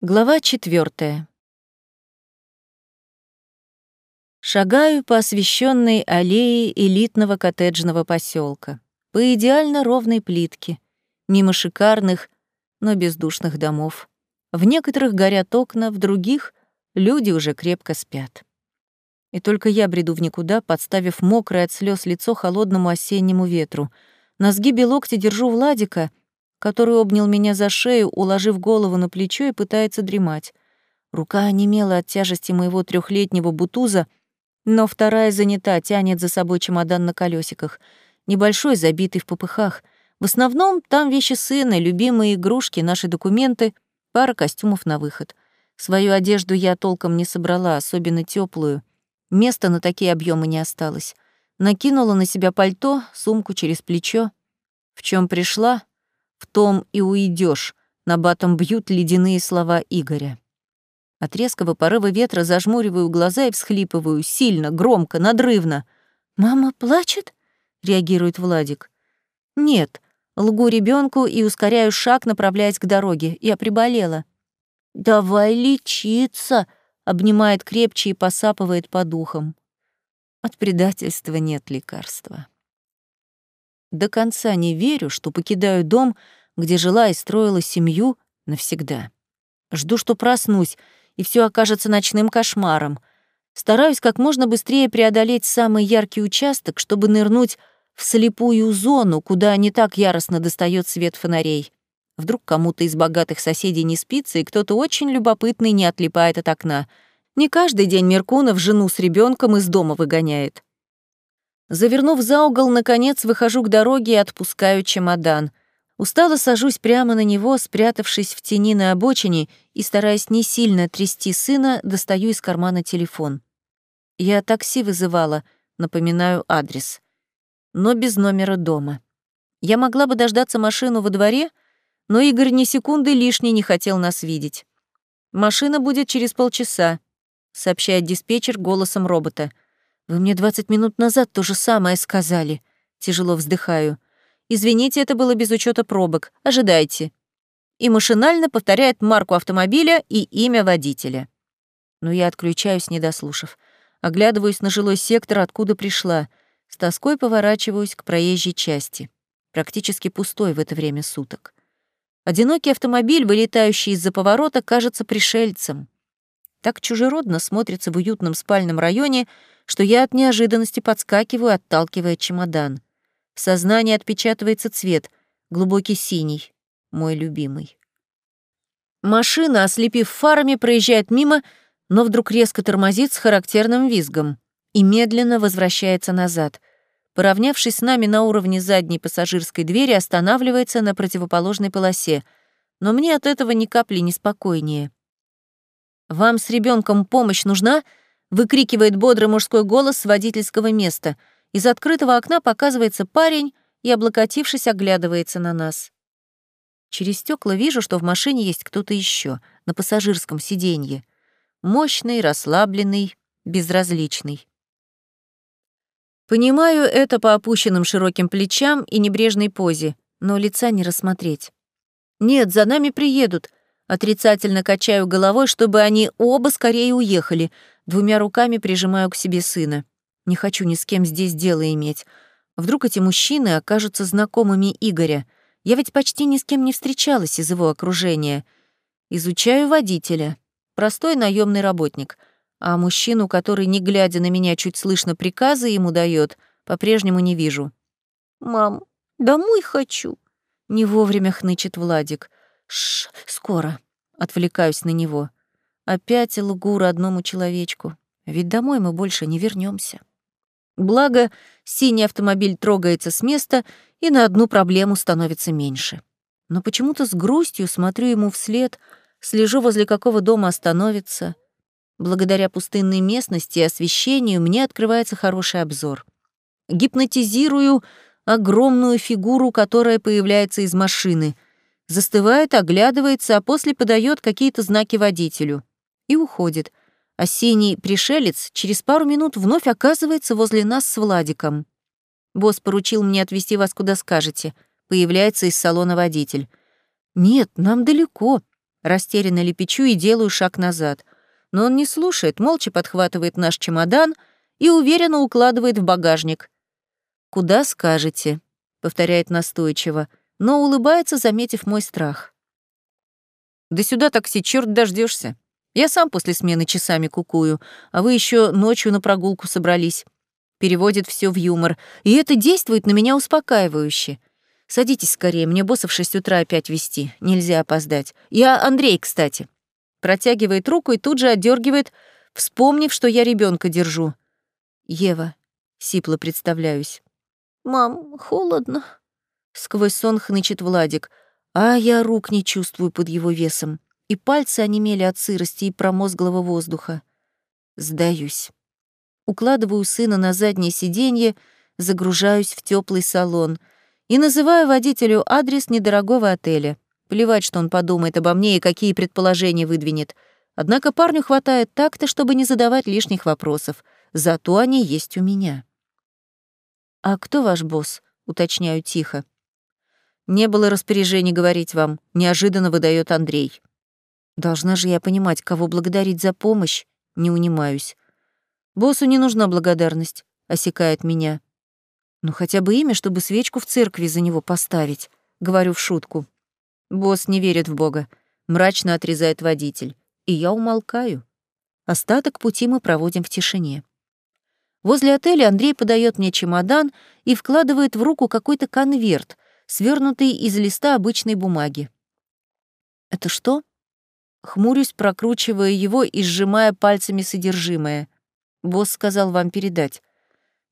Глава четвертая. Шагаю по освещенной аллее элитного коттеджного поселка, по идеально ровной плитке, мимо шикарных, но бездушных домов. В некоторых горят окна, в других люди уже крепко спят. И только я бреду в никуда, подставив мокрое от слез лицо холодному осеннему ветру. На сгибе локти держу Владика — который обнял меня за шею, уложив голову на плечо и пытается дремать. Рука онемела от тяжести моего трехлетнего бутуза, но вторая занята, тянет за собой чемодан на колесиках, небольшой, забитый в попыхах. В основном там вещи сына, любимые игрушки, наши документы, пара костюмов на выход. Свою одежду я толком не собрала, особенно теплую. Места на такие объемы не осталось. Накинула на себя пальто, сумку через плечо. В чем пришла, в том и уйдешь. На батом бьют ледяные слова Игоря. От резкого порыва ветра зажмуриваю глаза и всхлипываю, сильно, громко, надрывно. «Мама плачет?» — реагирует Владик. «Нет». Лгу ребенку и ускоряю шаг, направляясь к дороге. Я приболела. «Давай лечиться!» — обнимает крепче и посапывает по духам. От предательства нет лекарства. До конца не верю, что покидаю дом, где жила и строила семью навсегда. Жду, что проснусь, и все окажется ночным кошмаром. Стараюсь как можно быстрее преодолеть самый яркий участок, чтобы нырнуть в слепую зону, куда не так яростно достает свет фонарей. Вдруг кому-то из богатых соседей не спится, и кто-то очень любопытный не отлипает от окна. Не каждый день Меркунов жену с ребенком из дома выгоняет. Завернув за угол, наконец выхожу к дороге и отпускаю чемодан. Устало сажусь прямо на него, спрятавшись в тени на обочине и, стараясь не сильно трясти сына, достаю из кармана телефон. Я такси вызывала, напоминаю адрес. Но без номера дома. Я могла бы дождаться машину во дворе, но Игорь ни секунды лишней не хотел нас видеть. «Машина будет через полчаса», — сообщает диспетчер голосом робота — «Вы мне 20 минут назад то же самое сказали». Тяжело вздыхаю. «Извините, это было без учета пробок. Ожидайте». И машинально повторяет марку автомобиля и имя водителя. Но я отключаюсь, не дослушав. Оглядываюсь на жилой сектор, откуда пришла. С тоской поворачиваюсь к проезжей части. Практически пустой в это время суток. Одинокий автомобиль, вылетающий из-за поворота, кажется пришельцем. Так чужеродно смотрится в уютном спальном районе, что я от неожиданности подскакиваю, отталкивая чемодан. В сознании отпечатывается цвет, глубокий синий, мой любимый. Машина, ослепив фарами, проезжает мимо, но вдруг резко тормозит с характерным визгом и медленно возвращается назад. Поравнявшись с нами на уровне задней пассажирской двери, останавливается на противоположной полосе, но мне от этого ни капли не спокойнее. «Вам с ребенком помощь нужна?» выкрикивает бодрый мужской голос с водительского места. Из открытого окна показывается парень и, облокотившись, оглядывается на нас. Через стекла вижу, что в машине есть кто-то еще на пассажирском сиденье. Мощный, расслабленный, безразличный. Понимаю это по опущенным широким плечам и небрежной позе, но лица не рассмотреть. Нет, за нами приедут. Отрицательно качаю головой, чтобы они оба скорее уехали, Двумя руками прижимаю к себе сына. Не хочу ни с кем здесь дело иметь. Вдруг эти мужчины окажутся знакомыми Игоря. Я ведь почти ни с кем не встречалась из его окружения. Изучаю водителя. Простой наемный работник. А мужчину, который, не глядя на меня, чуть слышно приказы ему дает, по-прежнему не вижу. «Мам, домой хочу», — не вовремя хнычет Владик. «Шш, скоро», — отвлекаюсь на него. Опять лгу родному человечку. Ведь домой мы больше не вернемся. Благо, синий автомобиль трогается с места, и на одну проблему становится меньше. Но почему-то с грустью смотрю ему вслед, слежу, возле какого дома остановится. Благодаря пустынной местности и освещению мне открывается хороший обзор. Гипнотизирую огромную фигуру, которая появляется из машины. Застывает, оглядывается, а после подает какие-то знаки водителю и уходит, а синий пришелец через пару минут вновь оказывается возле нас с Владиком. Босс поручил мне отвезти вас куда скажете. Появляется из салона водитель. Нет, нам далеко. Растерянно лепечу и делаю шаг назад. Но он не слушает, молча подхватывает наш чемодан и уверенно укладывает в багажник. «Куда скажете?» — повторяет настойчиво, но улыбается, заметив мой страх. «Да сюда такси, черт дождешься. Я сам после смены часами кукую, а вы еще ночью на прогулку собрались. Переводит все в юмор, и это действует на меня успокаивающе. Садитесь скорее, мне босса в шесть утра опять вести, нельзя опоздать. Я Андрей, кстати. Протягивает руку и тут же отдергивает, вспомнив, что я ребенка держу. Ева, сипло представляюсь. Мам, холодно. Сквозь сон хнычет Владик, а я рук не чувствую под его весом и пальцы онемели от сырости и промозглого воздуха. Сдаюсь. Укладываю сына на заднее сиденье, загружаюсь в теплый салон и называю водителю адрес недорогого отеля. Плевать, что он подумает обо мне и какие предположения выдвинет. Однако парню хватает так-то, чтобы не задавать лишних вопросов. Зато они есть у меня. «А кто ваш босс?» — уточняю тихо. «Не было распоряжений говорить вам», — неожиданно выдает Андрей. Должна же я понимать, кого благодарить за помощь, не унимаюсь. Боссу не нужна благодарность, осекает меня. Ну хотя бы имя, чтобы свечку в церкви за него поставить, говорю в шутку. Босс не верит в Бога, мрачно отрезает водитель, и я умолкаю. Остаток пути мы проводим в тишине. Возле отеля Андрей подает мне чемодан и вкладывает в руку какой-то конверт, свернутый из листа обычной бумаги. «Это что?» Хмурюсь, прокручивая его и сжимая пальцами содержимое. Босс сказал вам передать.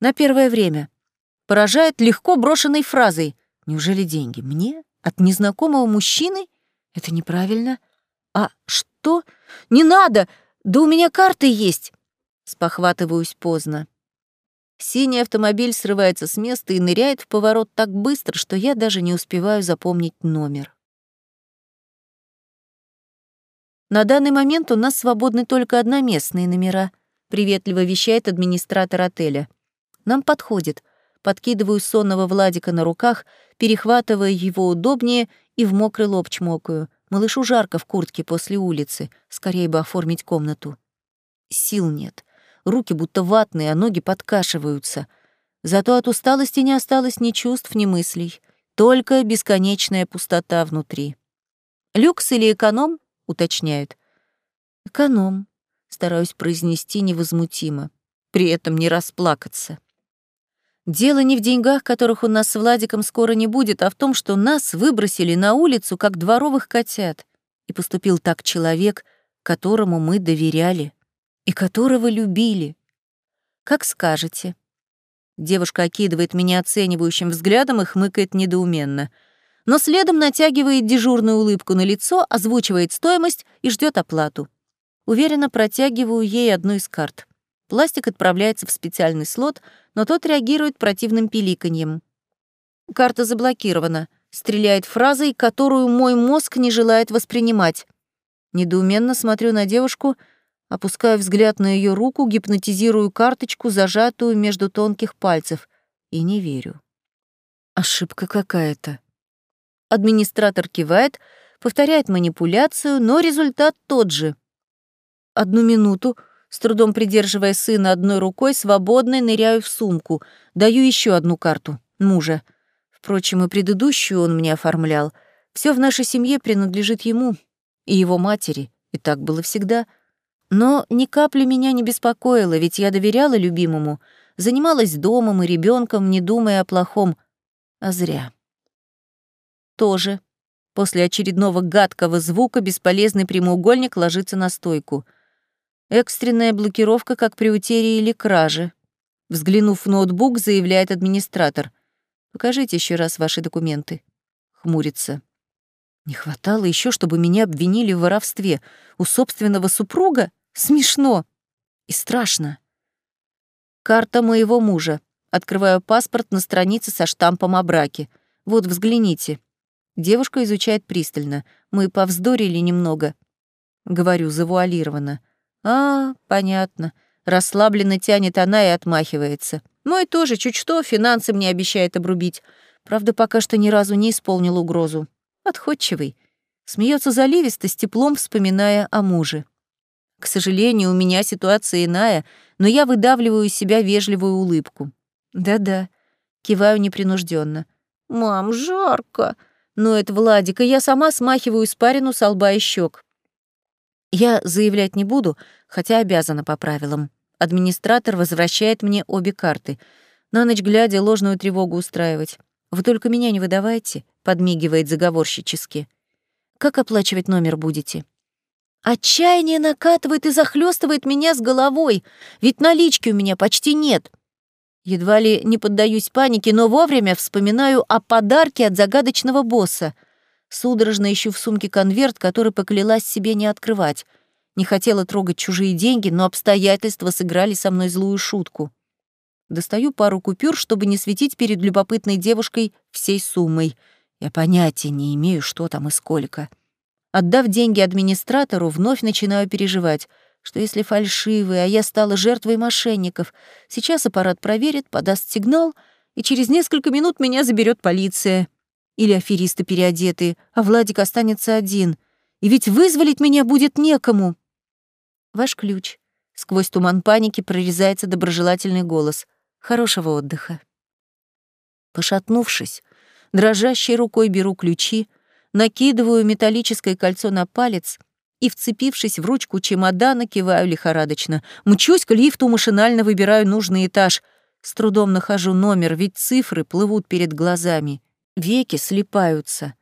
На первое время. Поражает легко брошенной фразой. Неужели деньги? Мне? От незнакомого мужчины? Это неправильно. А что? Не надо! Да у меня карты есть! Спохватываюсь поздно. Синий автомобиль срывается с места и ныряет в поворот так быстро, что я даже не успеваю запомнить номер. На данный момент у нас свободны только одноместные номера, приветливо вещает администратор отеля. Нам подходит. Подкидываю сонного Владика на руках, перехватывая его удобнее и в мокрый лоб чмокаю. Малышу жарко в куртке после улицы, скорее бы оформить комнату. Сил нет. Руки будто ватные, а ноги подкашиваются. Зато от усталости не осталось ни чувств, ни мыслей. Только бесконечная пустота внутри. Люкс или эконом — уточняет. «Эконом», — стараюсь произнести невозмутимо, при этом не расплакаться. Дело не в деньгах, которых у нас с Владиком скоро не будет, а в том, что нас выбросили на улицу, как дворовых котят. И поступил так человек, которому мы доверяли и которого любили. Как скажете. Девушка окидывает меня оценивающим взглядом и хмыкает недоуменно — но следом натягивает дежурную улыбку на лицо, озвучивает стоимость и ждет оплату. Уверенно протягиваю ей одну из карт. Пластик отправляется в специальный слот, но тот реагирует противным пиликаньем. Карта заблокирована. Стреляет фразой, которую мой мозг не желает воспринимать. Недоуменно смотрю на девушку, опускаю взгляд на ее руку, гипнотизирую карточку, зажатую между тонких пальцев, и не верю. Ошибка какая-то. Администратор кивает, повторяет манипуляцию, но результат тот же. Одну минуту, с трудом придерживая сына одной рукой, свободной ныряю в сумку, даю еще одну карту мужа. Впрочем, и предыдущую он мне оформлял. Все в нашей семье принадлежит ему и его матери, и так было всегда. Но ни капли меня не беспокоило, ведь я доверяла любимому, занималась домом и ребенком, не думая о плохом, а зря тоже. После очередного гадкого звука бесполезный прямоугольник ложится на стойку. Экстренная блокировка, как при утере или краже. Взглянув в ноутбук, заявляет администратор. «Покажите еще раз ваши документы». Хмурится. Не хватало еще, чтобы меня обвинили в воровстве. У собственного супруга? Смешно. И страшно. Карта моего мужа. Открываю паспорт на странице со штампом о браке. Вот, взгляните. Девушка изучает пристально. Мы повздорили немного. Говорю завуалированно. А, понятно. Расслабленно тянет она и отмахивается. Мой тоже чуть что, финансы мне обещает обрубить. Правда, пока что ни разу не исполнил угрозу. Отходчивый. Смеется заливисто, с теплом вспоминая о муже. К сожалению, у меня ситуация иная, но я выдавливаю из себя вежливую улыбку. Да-да, киваю непринужденно. «Мам, жарко!» Но это Владика, я сама смахиваю испарину с лба и щек. Я заявлять не буду, хотя обязана по правилам. Администратор возвращает мне обе карты. На ночь глядя, ложную тревогу устраивать. Вы только меня не выдавайте, подмигивает заговорщически. Как оплачивать номер будете? Отчаяние накатывает и захлестывает меня с головой, ведь налички у меня почти нет. Едва ли не поддаюсь панике, но вовремя вспоминаю о подарке от загадочного босса. Судорожно ищу в сумке конверт, который поклялась себе не открывать. Не хотела трогать чужие деньги, но обстоятельства сыграли со мной злую шутку. Достаю пару купюр, чтобы не светить перед любопытной девушкой всей суммой. Я понятия не имею, что там и сколько. Отдав деньги администратору, вновь начинаю переживать — что если фальшивый, а я стала жертвой мошенников, сейчас аппарат проверит, подаст сигнал, и через несколько минут меня заберет полиция. Или аферисты переодетые, а Владик останется один. И ведь вызволить меня будет некому. Ваш ключ. Сквозь туман паники прорезается доброжелательный голос. Хорошего отдыха. Пошатнувшись, дрожащей рукой беру ключи, накидываю металлическое кольцо на палец и, вцепившись в ручку чемодана, киваю лихорадочно. Мчусь к лифту, машинально выбираю нужный этаж. С трудом нахожу номер, ведь цифры плывут перед глазами. Веки слипаются.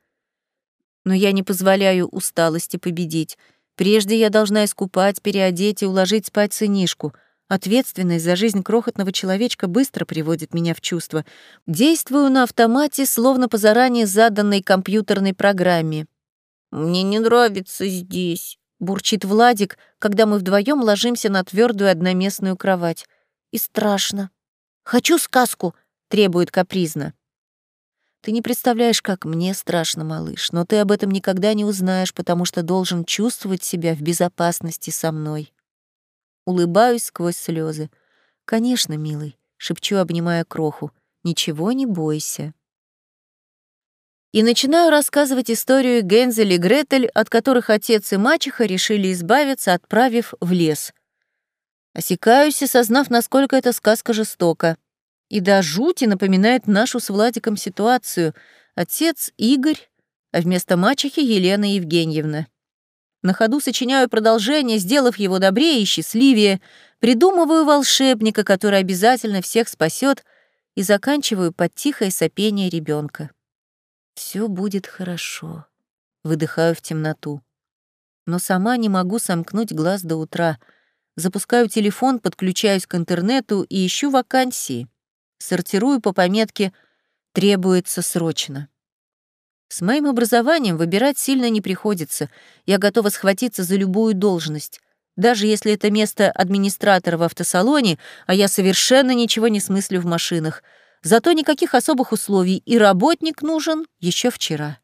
Но я не позволяю усталости победить. Прежде я должна искупать, переодеть и уложить спать сынишку. Ответственность за жизнь крохотного человечка быстро приводит меня в чувство. Действую на автомате, словно по заранее заданной компьютерной программе. «Мне не нравится здесь», — бурчит Владик, когда мы вдвоем ложимся на твердую одноместную кровать. «И страшно». «Хочу сказку», — требует капризно. Ты не представляешь, как мне страшно, малыш, но ты об этом никогда не узнаешь, потому что должен чувствовать себя в безопасности со мной. Улыбаюсь сквозь слезы. Конечно, милый, шепчу, обнимая кроху. Ничего не бойся и начинаю рассказывать историю Гензель и Гретель, от которых отец и мачеха решили избавиться, отправив в лес. Осекаюсь, осознав, насколько эта сказка жестока. И до жути напоминает нашу с Владиком ситуацию. Отец — Игорь, а вместо мачехи — Елена Евгеньевна. На ходу сочиняю продолжение, сделав его добрее и счастливее, придумываю волшебника, который обязательно всех спасет, и заканчиваю под тихое сопение ребенка. Все будет хорошо. Выдыхаю в темноту. Но сама не могу сомкнуть глаз до утра. Запускаю телефон, подключаюсь к интернету и ищу вакансии. Сортирую по пометке «Требуется срочно». С моим образованием выбирать сильно не приходится. Я готова схватиться за любую должность. Даже если это место администратора в автосалоне, а я совершенно ничего не смыслю в машинах — Зато никаких особых условий, и работник нужен еще вчера.